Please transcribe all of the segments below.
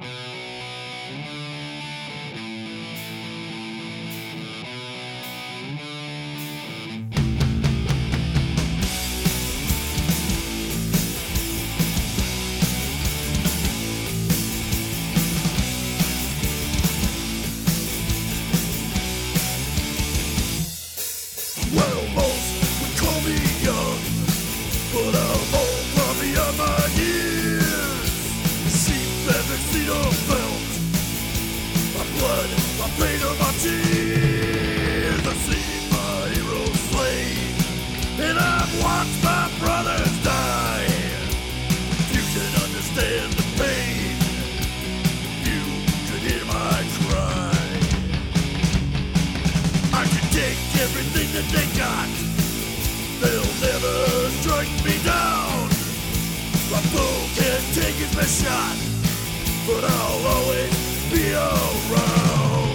Well, everything that they got. They'll never strike me down. My foe can take his best shot, but I'll always be around.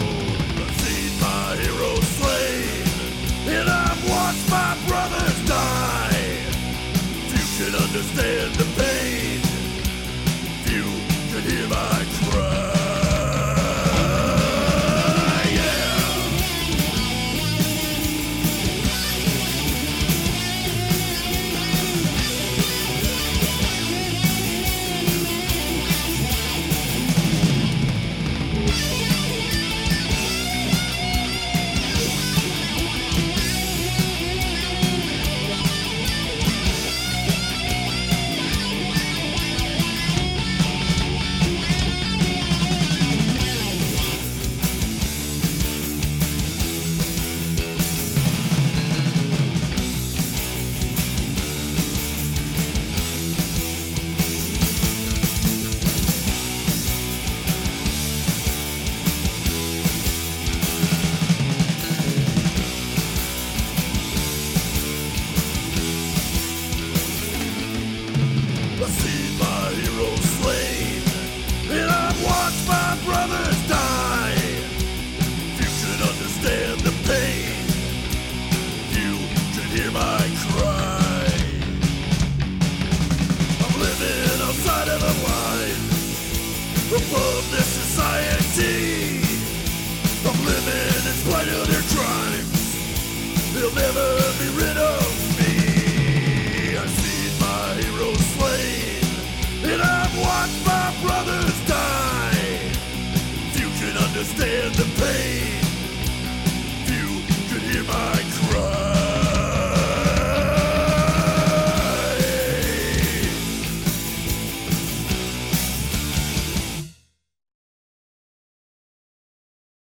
I've seen my heroes slain, and I've watched my brothers die. You can understand see my heroes slain, and I've watched my brothers die. If you could understand the pain, you could hear my cry. I'm living outside of the lines, above this society. I'm living in spite of their crimes. They'll never understand the pain.